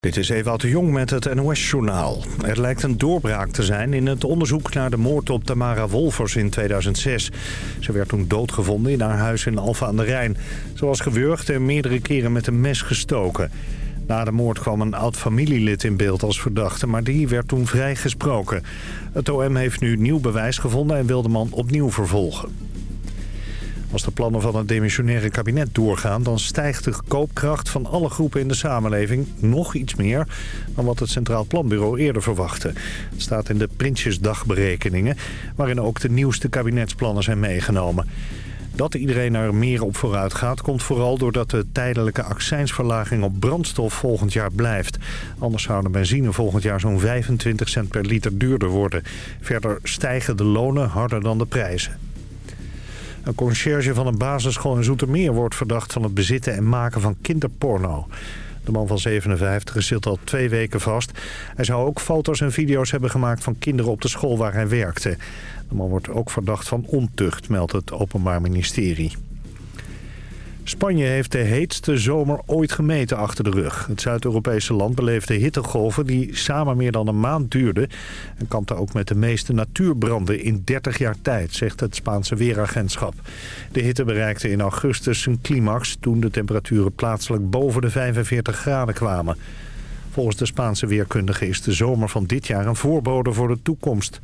Dit is Ewout de Jong met het NOS-journaal. Er lijkt een doorbraak te zijn in het onderzoek naar de moord op Tamara Wolfers in 2006. Ze werd toen doodgevonden in haar huis in Alfa aan de Rijn. Ze was gewurgd en meerdere keren met een mes gestoken. Na de moord kwam een oud-familielid in beeld als verdachte, maar die werd toen vrijgesproken. Het OM heeft nu nieuw bewijs gevonden en wil de man opnieuw vervolgen. Als de plannen van het demissionaire kabinet doorgaan... dan stijgt de koopkracht van alle groepen in de samenleving nog iets meer... dan wat het Centraal Planbureau eerder verwachtte. Het staat in de Prinsjesdagberekeningen... waarin ook de nieuwste kabinetsplannen zijn meegenomen. Dat iedereen er meer op vooruit gaat... komt vooral doordat de tijdelijke accijnsverlaging op brandstof volgend jaar blijft. Anders zou de benzine volgend jaar zo'n 25 cent per liter duurder worden. Verder stijgen de lonen harder dan de prijzen. Een conciërge van een basisschool in Zoetermeer wordt verdacht van het bezitten en maken van kinderporno. De man van 57 zit al twee weken vast. Hij zou ook foto's en video's hebben gemaakt van kinderen op de school waar hij werkte. De man wordt ook verdacht van ontucht, meldt het Openbaar Ministerie. Spanje heeft de heetste zomer ooit gemeten achter de rug. Het Zuid-Europese land beleefde hittegolven die samen meer dan een maand duurden... en kampte ook met de meeste natuurbranden in 30 jaar tijd, zegt het Spaanse Weeragentschap. De hitte bereikte in augustus een climax toen de temperaturen plaatselijk boven de 45 graden kwamen. Volgens de Spaanse weerkundige is de zomer van dit jaar een voorbode voor de toekomst.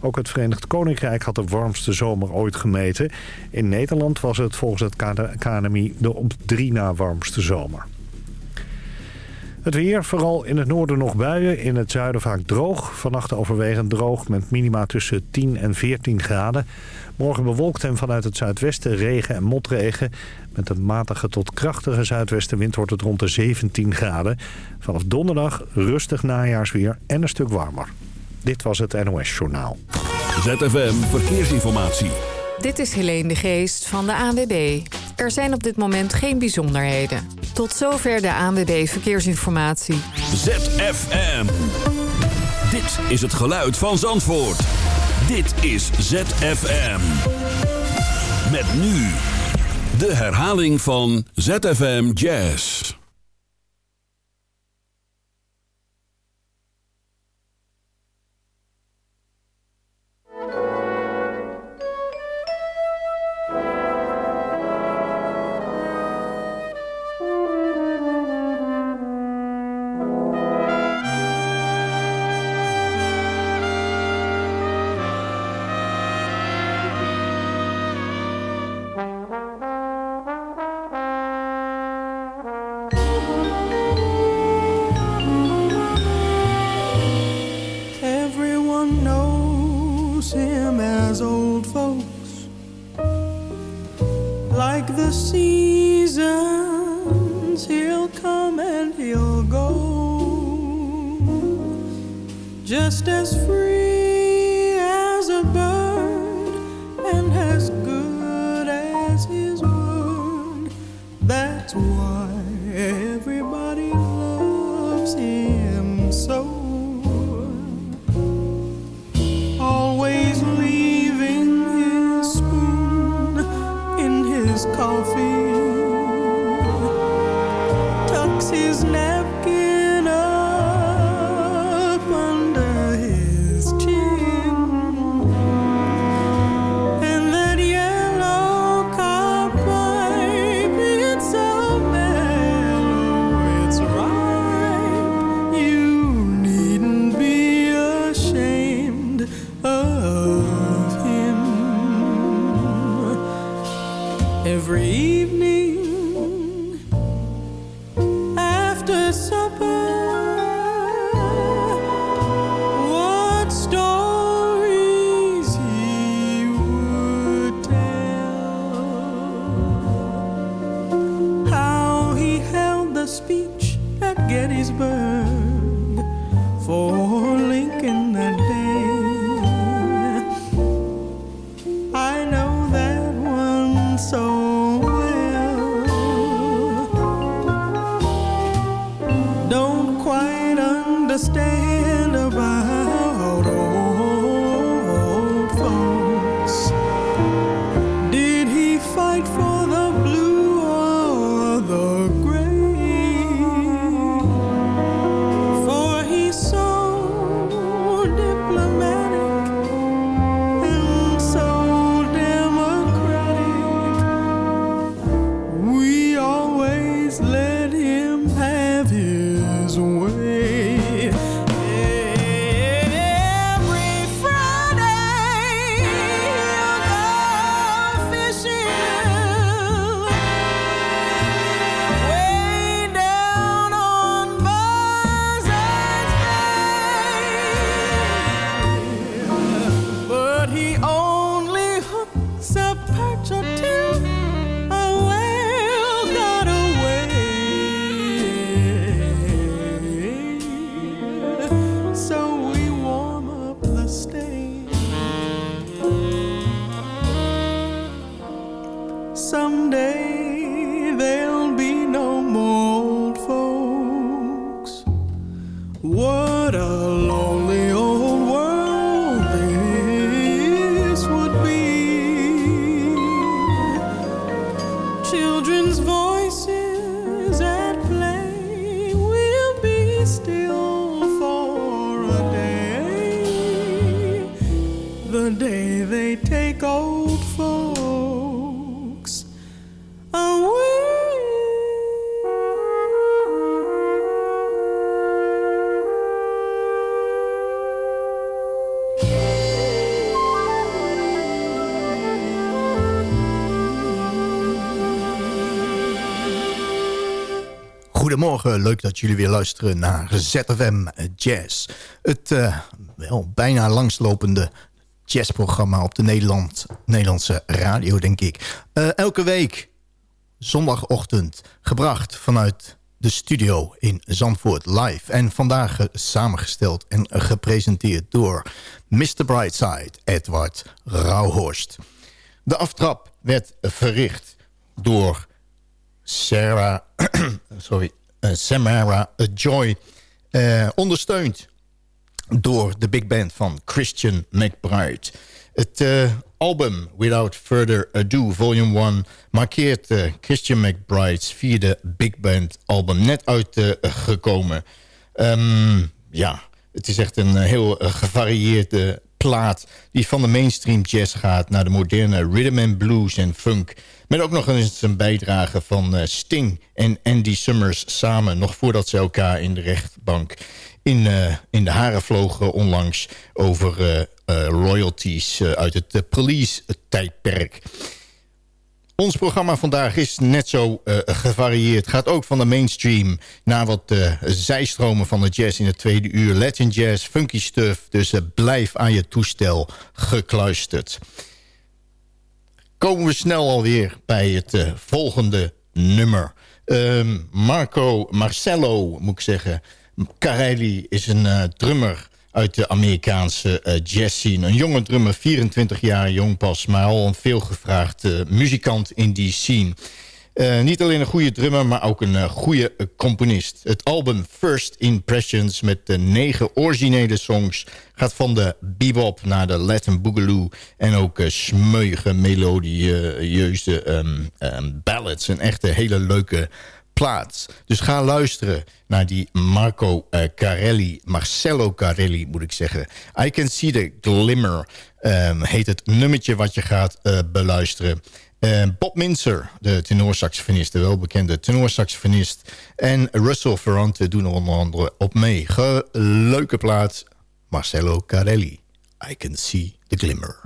Ook het Verenigd Koninkrijk had de warmste zomer ooit gemeten. In Nederland was het volgens het KNMI de op drie na warmste zomer. Het weer, vooral in het noorden nog buien, in het zuiden vaak droog. Vannacht overwegend droog met minima tussen 10 en 14 graden. Morgen bewolkt en vanuit het zuidwesten regen en motregen. Met een matige tot krachtige zuidwestenwind wordt het rond de 17 graden. Vanaf donderdag rustig najaarsweer en een stuk warmer. Dit was het NOS Journaal. ZFM Verkeersinformatie. Dit is Helene de Geest van de ANWB. Er zijn op dit moment geen bijzonderheden. Tot zover de ANWB Verkeersinformatie. ZFM. Dit is het geluid van Zandvoort. Dit is ZFM. Met nu de herhaling van ZFM Jazz. perch up leuk dat jullie weer luisteren naar ZFM Jazz. Het uh, wel bijna langslopende jazzprogramma op de Nederland, Nederlandse radio, denk ik. Uh, elke week, zondagochtend, gebracht vanuit de studio in Zandvoort live. En vandaag samengesteld en gepresenteerd door Mr. Brightside, Edward Rauhorst. De aftrap werd verricht door Sarah, sorry, uh, Samara Joy. Uh, ondersteund door de big band van Christian McBride. Het uh, album Without Further Ado, volume 1... markeert Christian McBride's vierde big band album net uitgekomen. Um, ja, het is echt een heel gevarieerde plaat... die van de mainstream jazz gaat naar de moderne rhythm and blues en funk... Met ook nog eens een bijdrage van uh, Sting en Andy Summers samen... nog voordat ze elkaar in de rechtbank in, uh, in de haren vlogen onlangs... over uh, royalties uit het police-tijdperk. Ons programma vandaag is net zo gevarieerd. Gaat ook van de mainstream naar wat zijstromen van de jazz in het tweede uur. Latin jazz, funky stuff. Dus blijf aan je toestel gekluisterd komen we snel alweer bij het volgende nummer. Um, Marco Marcello, moet ik zeggen. Carelli is een drummer uit de Amerikaanse uh, jazz scene. Een jonge drummer, 24 jaar jong pas... maar al een veelgevraagd muzikant in die scene. Uh, niet alleen een goede drummer, maar ook een goede componist. Het album First Impressions met de negen originele songs... gaat van de bebop naar de Latin boogaloo... en ook smeuige, melodieuze um, um, ballads. Een echte hele leuke plaats. Dus ga luisteren naar die Marco Carelli, Marcello Carelli moet ik zeggen. I Can See The Glimmer um, heet het nummertje wat je gaat beluisteren... Uh, Bob Minzer, de tenorsaxofonist, de welbekende tenorsaxofonist. En Russell Ferrante doen er onder andere op mee. Ge leuke plaat, Marcello Carelli. I can see the glimmer.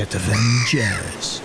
ZFM Jazz.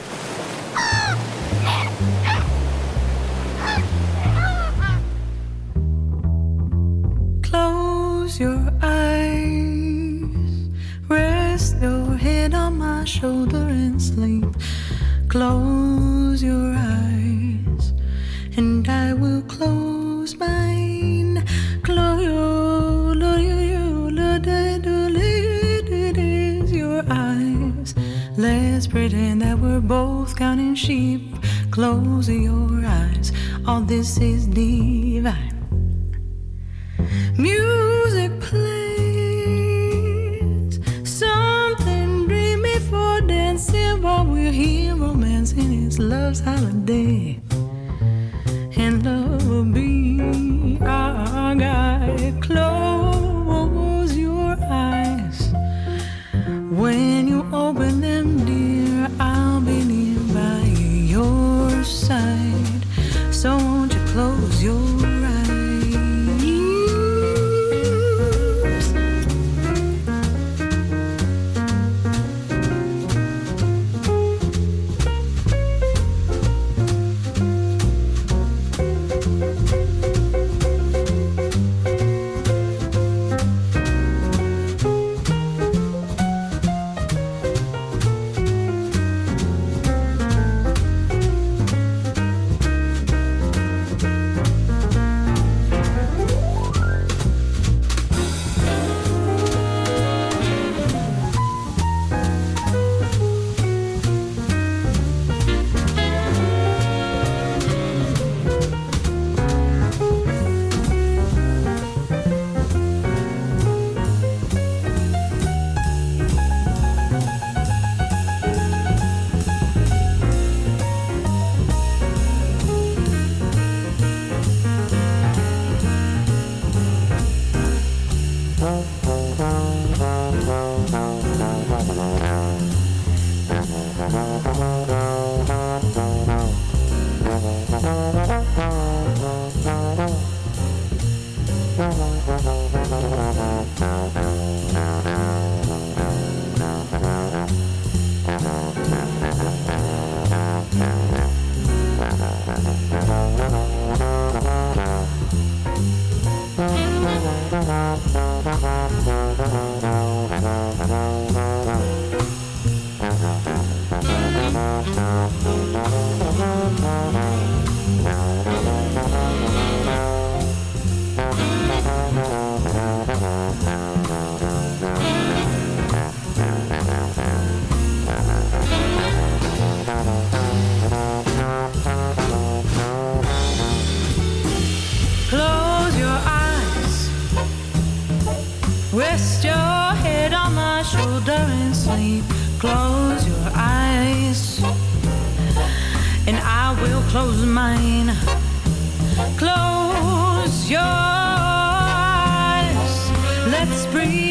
Let's breathe.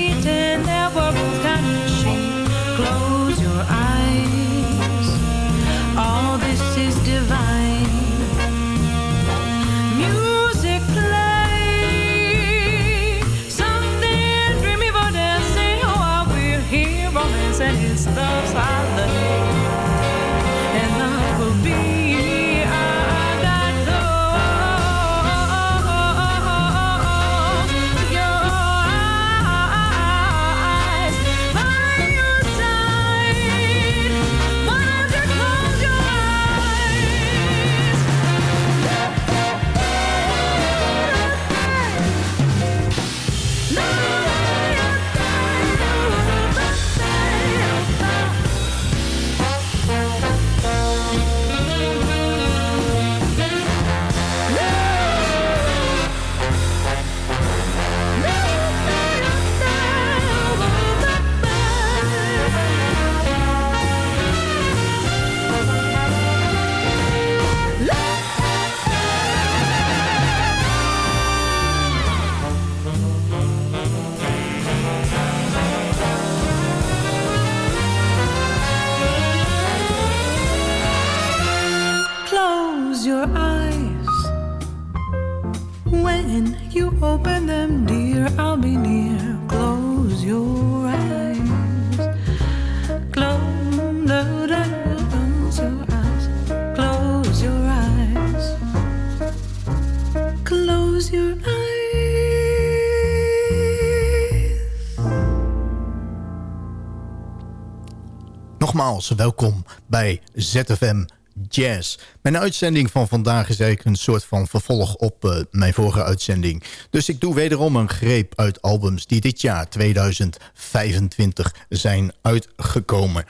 Nogmaals welkom bij ZFM Jazz. Mijn uitzending van vandaag is eigenlijk een soort van vervolg op uh, mijn vorige uitzending. Dus ik doe wederom een greep uit albums die dit jaar 2025 zijn uitgekomen.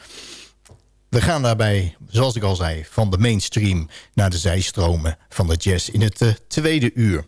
We gaan daarbij, zoals ik al zei, van de mainstream naar de zijstromen van de jazz in het uh, tweede uur.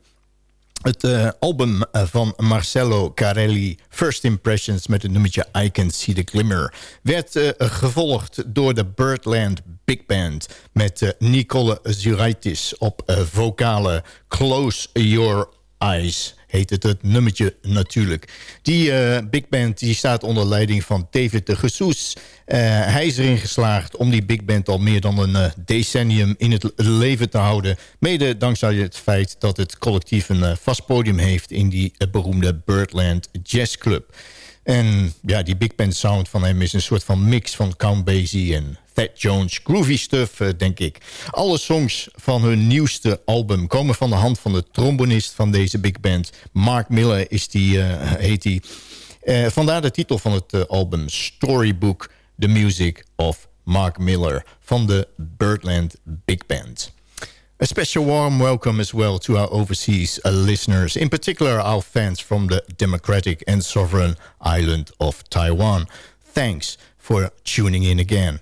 Het uh, album uh, van Marcello Carelli, First Impressions met het nummertje I Can See The Glimmer... werd uh, gevolgd door de Birdland Big Band met Nicole Zuraitis op vocale. Close Your Eyes heet het het nummertje natuurlijk. Die uh, big band die staat onder leiding van David de Jesus. Uh, hij is erin geslaagd om die big band al meer dan een uh, decennium in het leven te houden. Mede dankzij het feit dat het collectief een vast podium heeft... in die beroemde Birdland Jazz Club. En ja, die big band sound van hem is een soort van mix van Count Basie en Fat Jones. Groovy stuff, eh, denk ik. Alle songs van hun nieuwste album komen van de hand van de trombonist van deze big band. Mark Miller is die, uh, heet hij. Uh, vandaar de titel van het album Storybook, The Music of Mark Miller van de Birdland Big Band. A special warm welcome as well to our overseas listeners, in particular our fans from the democratic and sovereign island of Taiwan. Thanks for tuning in again.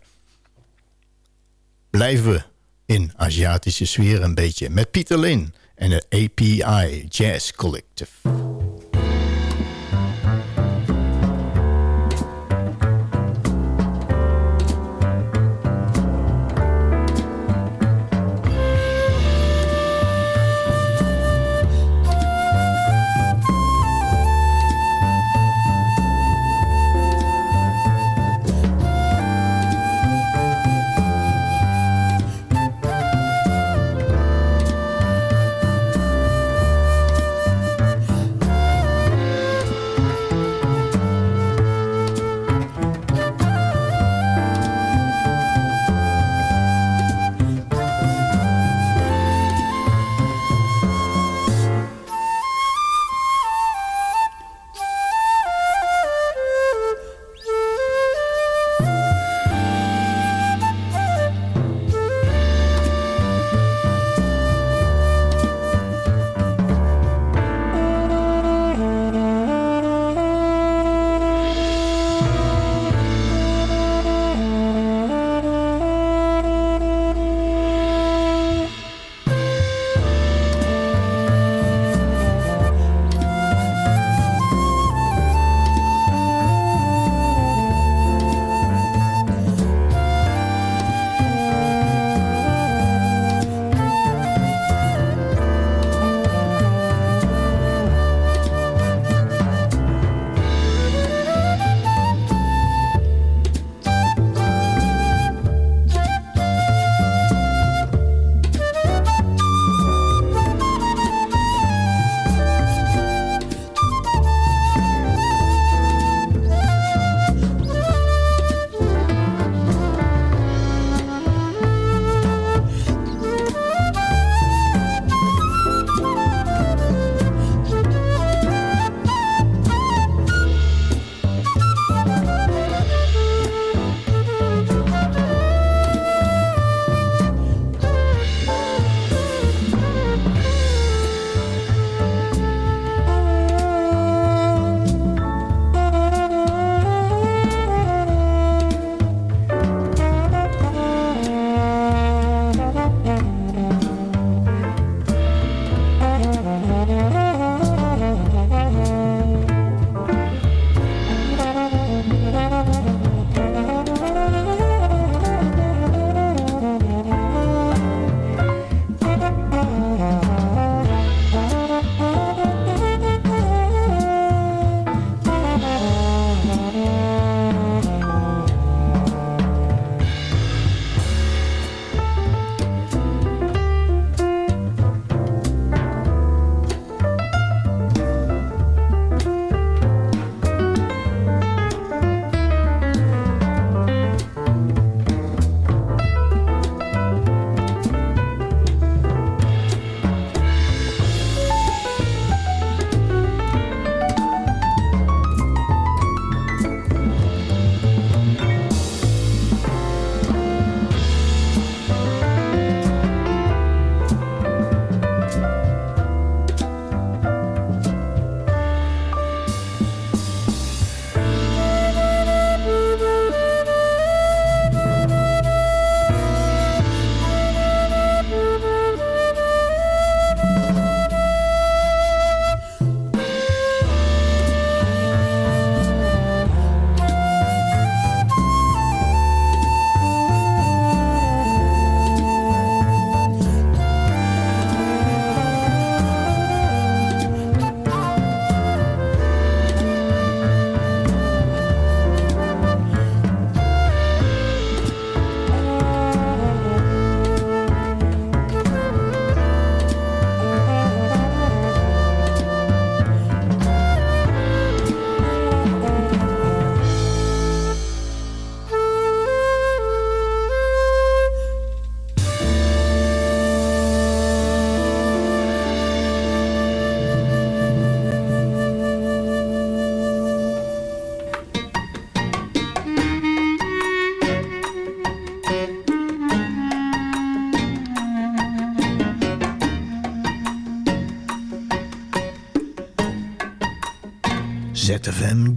Blijven in Aziatische sfeer een beetje met Pieter Lin en de API Jazz Collective.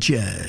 ZFM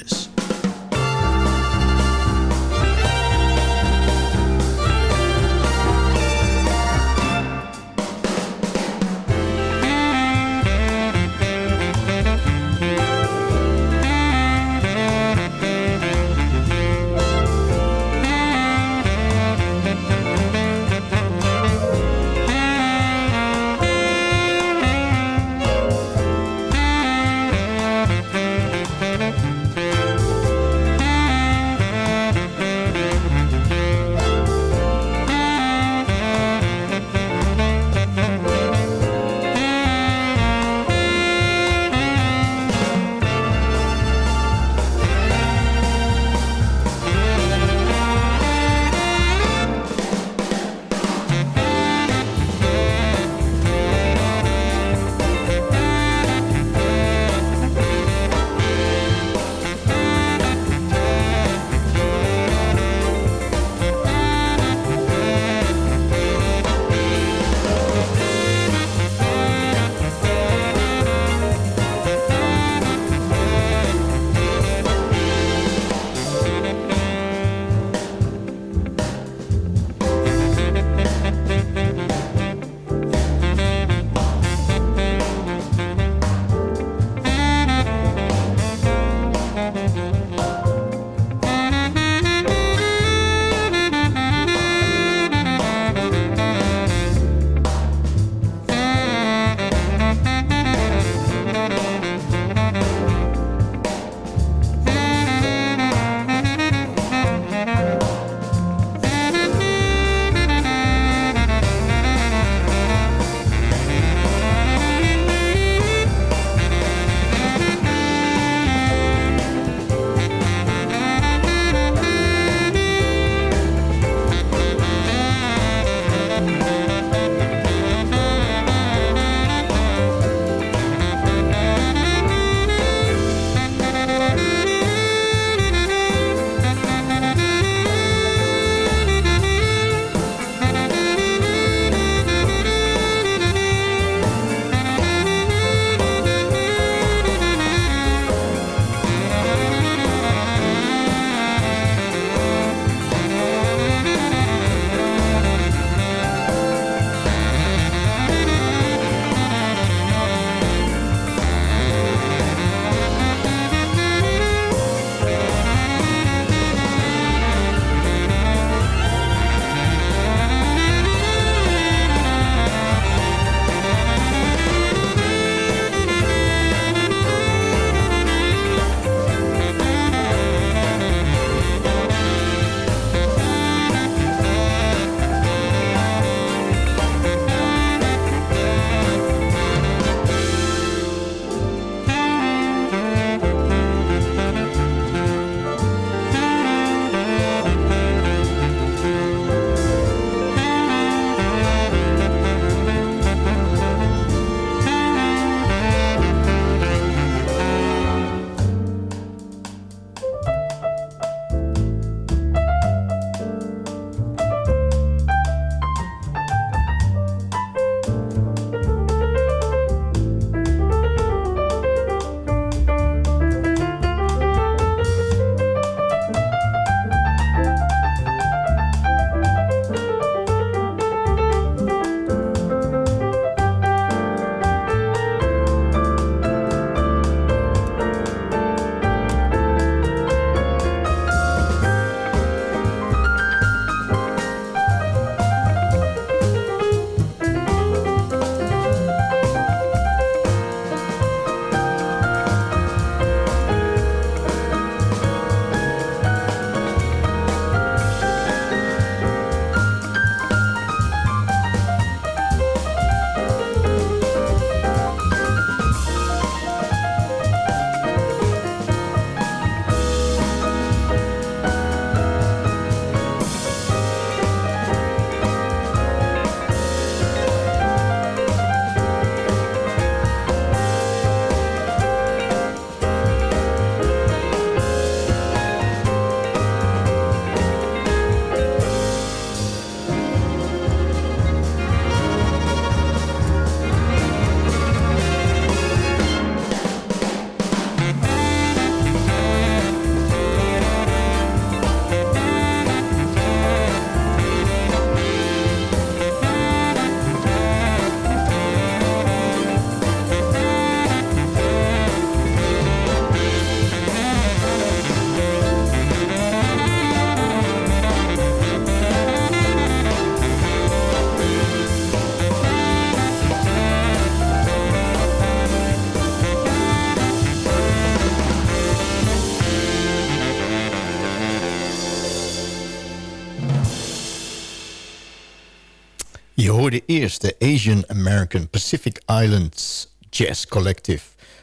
De Asian American Pacific Islands Jazz Collective.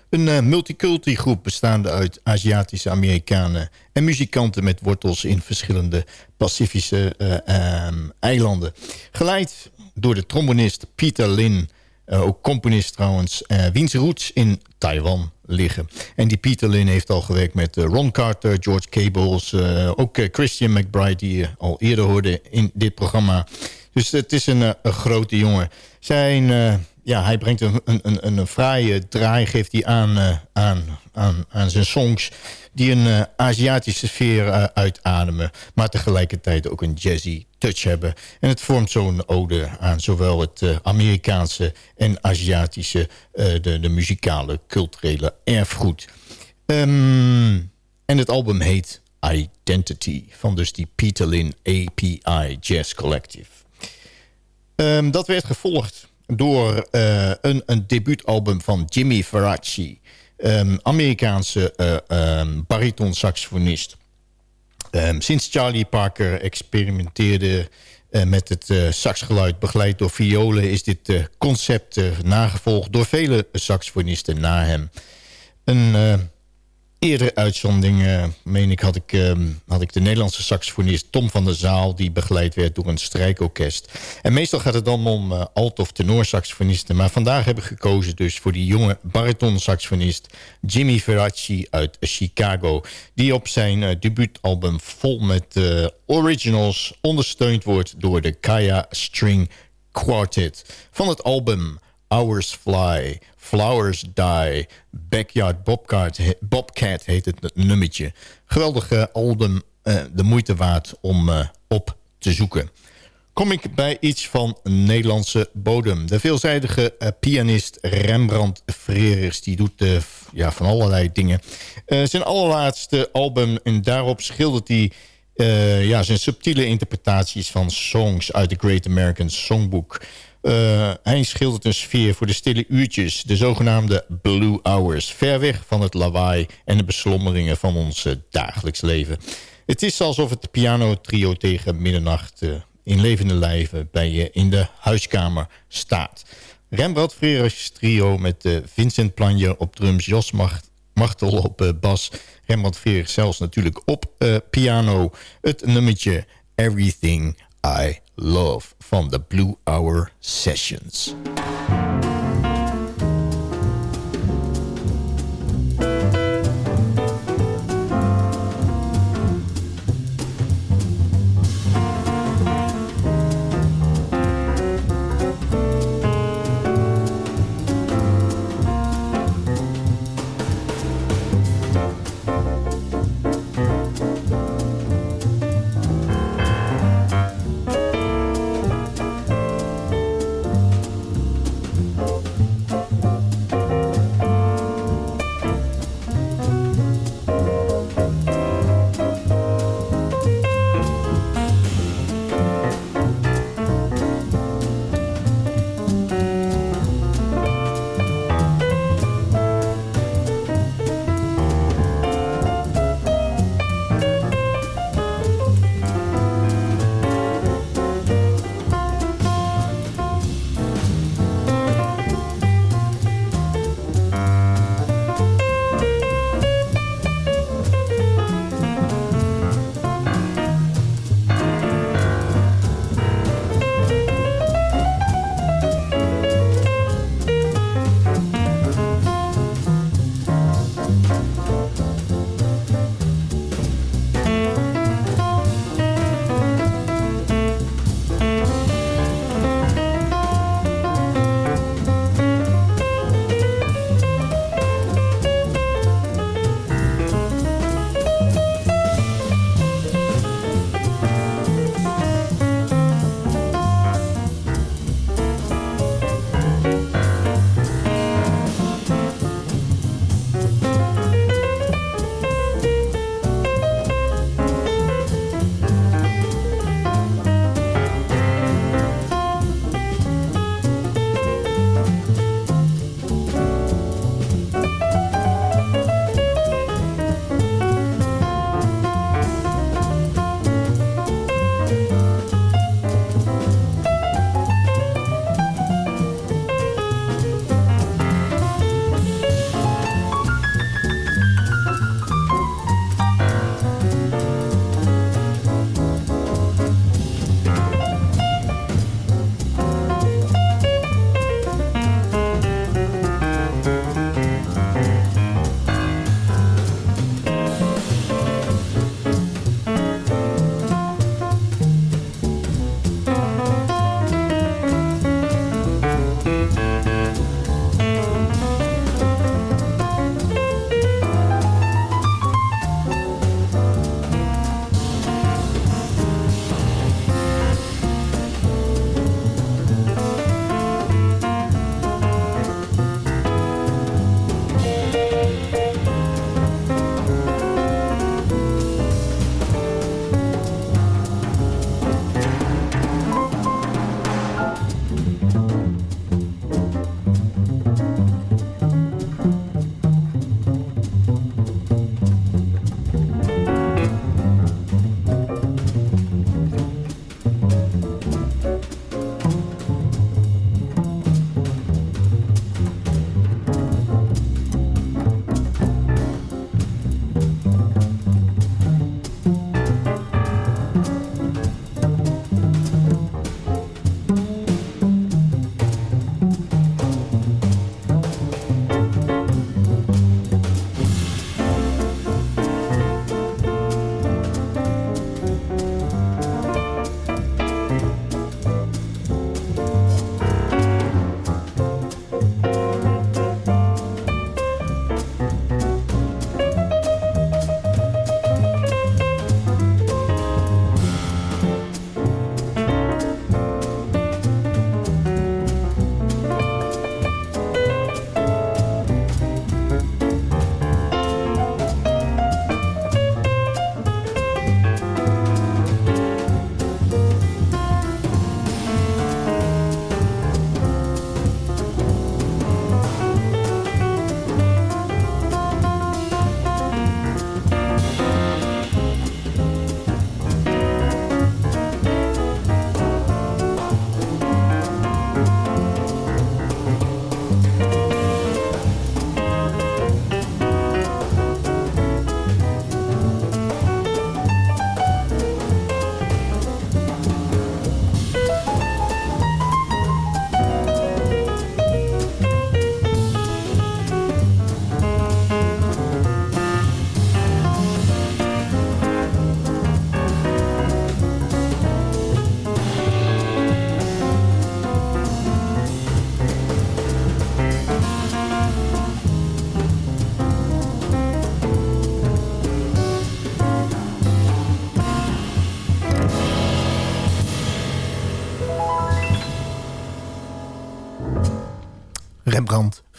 Een uh, groep bestaande uit Aziatische Amerikanen... en muzikanten met wortels in verschillende Pacifische uh, um, eilanden. Geleid door de trombonist Peter Lin... Uh, ook componist trouwens, uh, wiens roots in Taiwan liggen. En die Peter Lin heeft al gewerkt met Ron Carter, George Cables... ook Christian McBride, die je al eerder hoorde in dit programma. Dus het is een, een grote jongen. Zijn ja, hij brengt een, een, een, fraaie draai geeft hij aan, uh, aan, aan, aan zijn songs... die een Aziatische sfeer uitademen... maar tegelijkertijd ook een jazzy touch hebben. En het vormt zo'n ode aan zowel het Amerikaanse en Aziatische... de, de muzikale, culturele erfgoed. Um, en het album heet Identity... van dus die Peter Lin API Jazz Collective. Um, dat werd gevolgd door uh, een, een debuutalbum van Jimmy Ferracci. Um, Amerikaanse uh, bariton-saxofonist. Sinds Charlie Parker experimenteerde uh, met het saxgeluid begeleid door violen... is dit concept nagevolgd door vele saxofonisten na hem. Een eerdere uitzending, uh, meen ik, had ik, uh, had ik de Nederlandse saxofonist Tom van der Zaal... die begeleid werd door een strijkorkest. En meestal gaat het dan om uh, alt- of tenorsaxofonisten. Maar vandaag heb ik gekozen dus voor die jonge bariton-saxofonist... Jimmy Ferracci uit Chicago... die op zijn uh, debuutalbum vol met originals ondersteund wordt... door de Kaya String Quartet van het album... Hours Fly, Flowers Die, Backyard Bobcat, Bobcat heet het nummertje. Geweldige album, uh, de moeite waard om uh, op te zoeken. Kom ik bij iets van Nederlandse bodem. De veelzijdige pianist Rembrandt Frerers, die doet ja, van allerlei dingen. zijn allerlaatste album, en daarop schildert hij... ja, zijn subtiele interpretaties van songs uit de Great American Songbook. Uh, hij schildert een sfeer voor de stille uurtjes, de zogenaamde blue hours. Ver weg van het lawaai en de beslommeringen van ons uh, dagelijks leven. Het is alsof het piano-trio tegen middernacht uh, in levende lijven bij je in de huiskamer staat. Rembrandt Freres trio met Vincent Planje op drums, Jos Macht, Machtel op bas. Rembrandt Freres zelfs natuurlijk op piano. Het nummertje Everything I Love van de Blue Hour Sessions.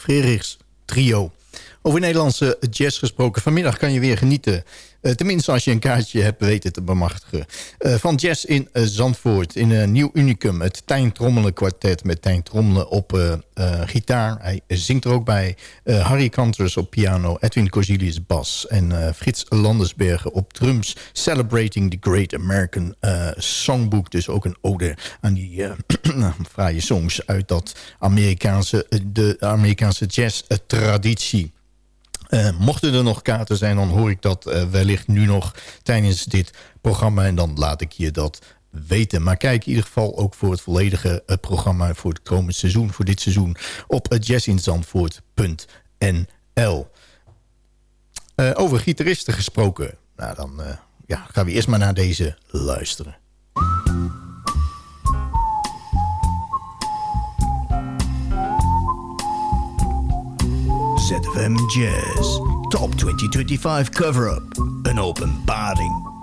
Frederiks Trio. Over Nederlandse jazz gesproken. Vanmiddag kan je weer genieten uh, tenminste, als je een kaartje hebt weten te bemachtigen. Uh, van Jazz in uh, Zandvoort. In een nieuw unicum. Het Tijn Trommelen kwartet. Met Tijn Trommelen op gitaar. Hij zingt er ook bij. Harry Kanters op piano. Edwin Corzilius bas. En Frits Landersbergen op drums. Celebrating the Great American Songbook. Dus ook een ode aan die fraaie songs uit dat Amerikaanse, de Amerikaanse jazz traditie. Uh, mochten er nog kaarten zijn, dan hoor ik dat uh, wellicht nu nog tijdens dit programma. En dan laat ik je dat weten. Maar kijk in ieder geval ook voor het volledige uh, programma... voor het komende seizoen, voor dit seizoen... op jazzinzandvoort.nl. over gitaristen gesproken. Nou, dan ja, gaan we eerst maar naar deze luisteren. ZFM Jazz. Top 2025 cover-up. Een openbaring.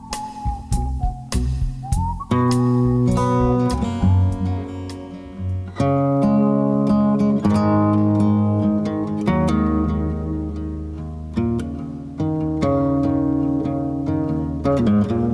Naim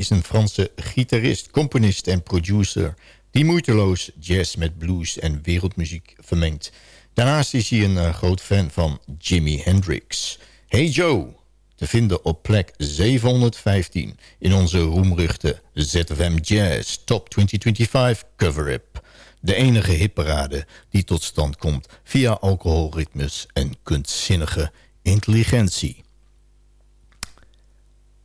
is een Franse gitarist, componist en producer... die moeiteloos jazz met blues en wereldmuziek vermengt. Daarnaast is hij een uh, groot fan van Jimi Hendrix. Hey Joe, te vinden op plek 715... in onze roemruchte ZFM Jazz Top 2025 cover-up. De enige hitparade die tot stand komt via alcoholritmes en kunstzinnige intelligentie.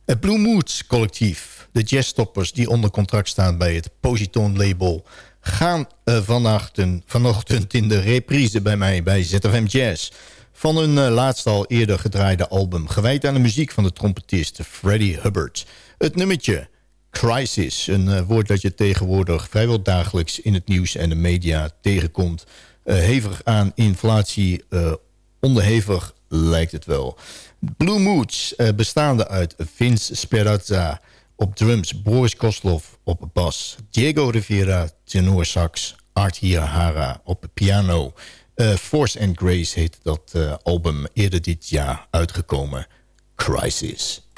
Het Blue Moods collectief, de jazzstoppers die onder contract staan bij het Positone label... gaan uh, vanochtend in de reprise bij mij bij ZFM Jazz... van hun uh, laatst al eerder gedraaide album... gewijd aan de muziek van de trompetist Freddie Hubbard. Het nummertje Crisis, een uh, woord dat je tegenwoordig vrijwel dagelijks... in het nieuws en de media tegenkomt. hevig aan inflatie, onderhevig lijkt het wel. Blue Moods, uh, bestaande uit Vince Speranza op drums... Boris Koslov op bas, Diego Rivera tenor sax... Art Hira op piano... Uh, Force and Grace heet dat uh, album eerder dit jaar uitgekomen. Crisis.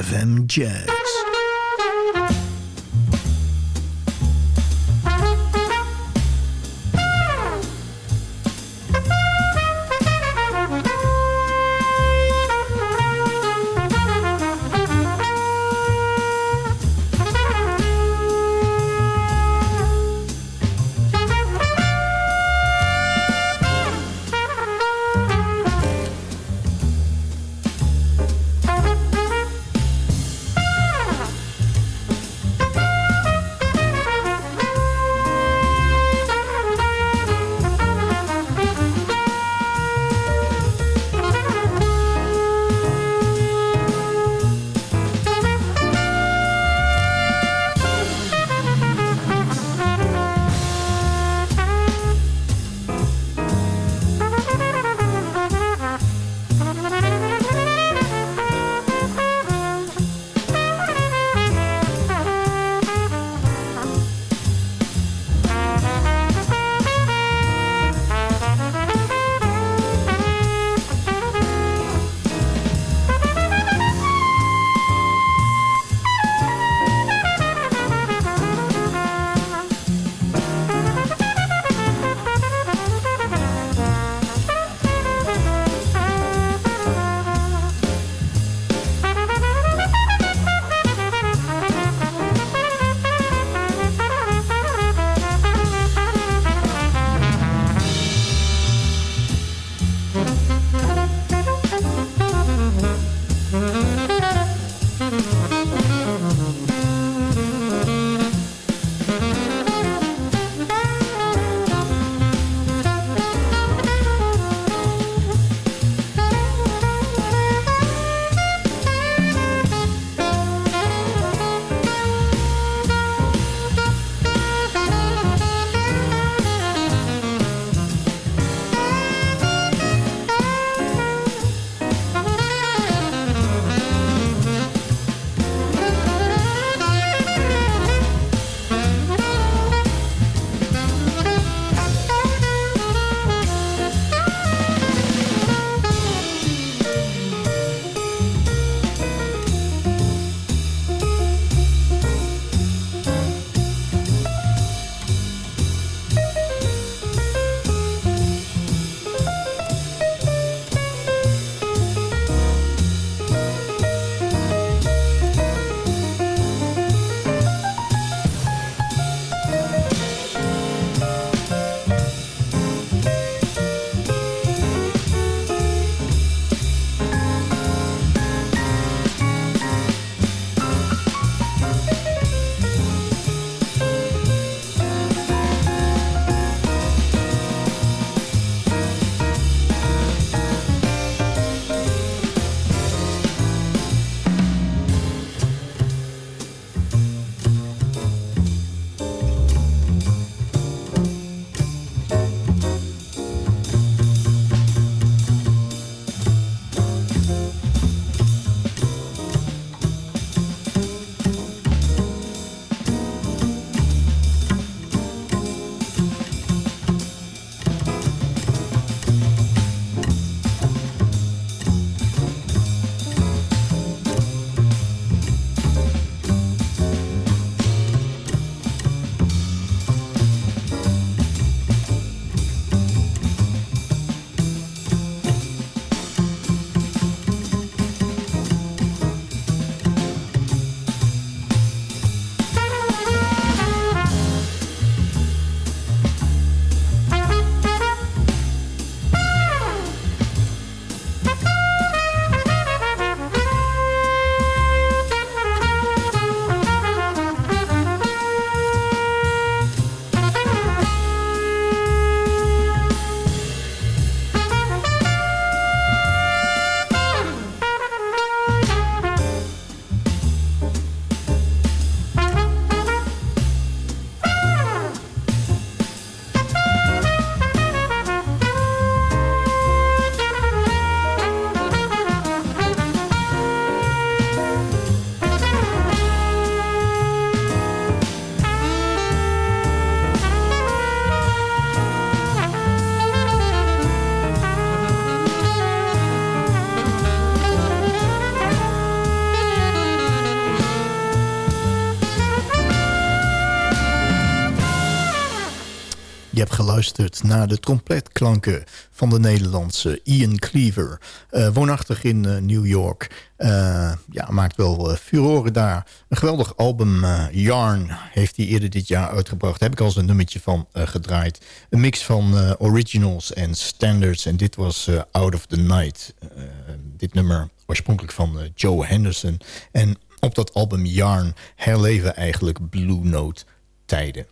ZFM Jazz. Geluisterd naar de trompetklanken van de Nederlandse Ian Cleaver. Uh, woonachtig in uh, New York. Uh, ja, maakt wel furoren daar. Een geweldig album, Yarn, heeft hij eerder dit jaar uitgebracht. Daar heb ik al eens een nummertje van gedraaid. Een mix van originals en standards. En dit was Out of the Night. dit nummer oorspronkelijk van Joe Henderson. En op dat album Yarn herleven eigenlijk Blue Note tijden.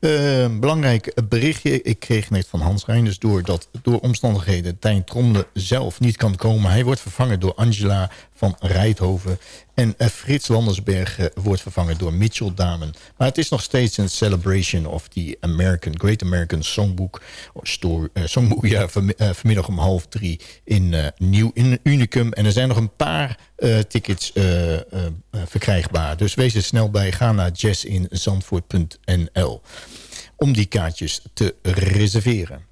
Uh, belangrijk berichtje. Ik kreeg net van Hans Reinders door dat door omstandigheden Tijn Tromle zelf niet kan komen. Hij wordt vervangen door Angela van Rijthoven. En uh, Frits Landersberg uh, wordt vervangen door Mitchell Damen. Maar het is nog steeds een celebration of the American, Great American Songbook. Story, uh, songbook ja, van, vanmiddag om half drie in Nieuw in Unicum. En er zijn nog een paar tickets verkrijgbaar. Dus wees er snel bij. Ga naar jazzinzandvoort.nl om die kaartjes te reserveren.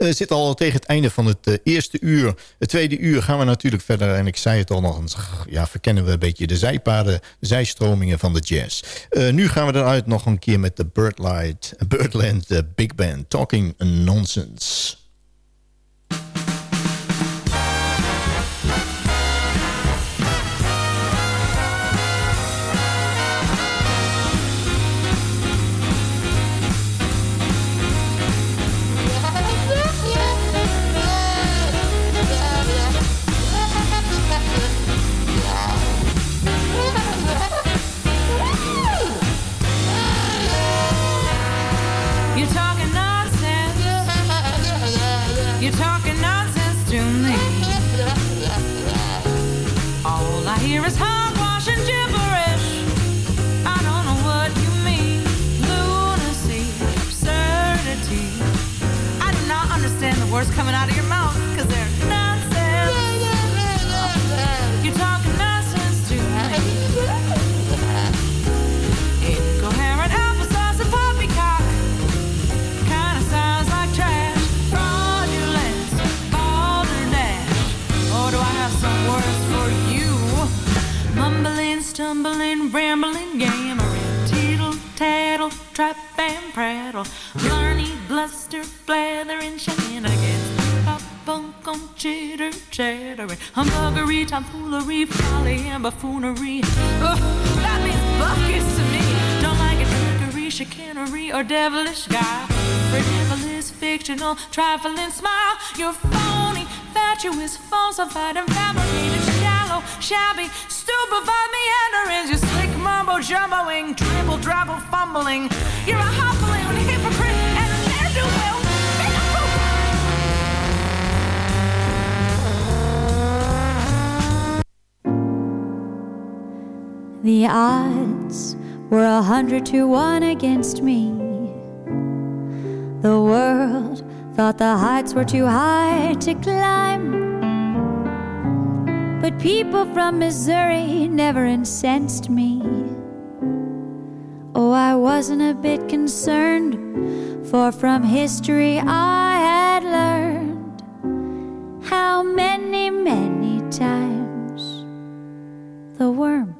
We uh, zitten al tegen het einde van het uh, eerste uur. Het tweede uur gaan we natuurlijk verder. En ik zei het al nog eens. Ja, verkennen we een beetje de zijpaden, de zijstromingen van de jazz. Uh, nu gaan we eruit nog een keer met de Birdlight, Birdland Big Band. Talking Nonsense. Words coming out of your tomfoolery, folly, and buffoonery. Oh, that means buckets to me. Don't like it, trickery, chicanery, or devilish guy. Frivolous, fictional, trifling smile. You're phony, fatuous, falsified, and fabricated, shallow, shabby, stupefied meanderings. You slick mumbo jumboing, triple drabble fumbling. You're a The odds were a hundred to one against me. The world thought the heights were too high to climb. But people from Missouri never incensed me. Oh, I wasn't a bit concerned, for from history I had learned how many, many times the worm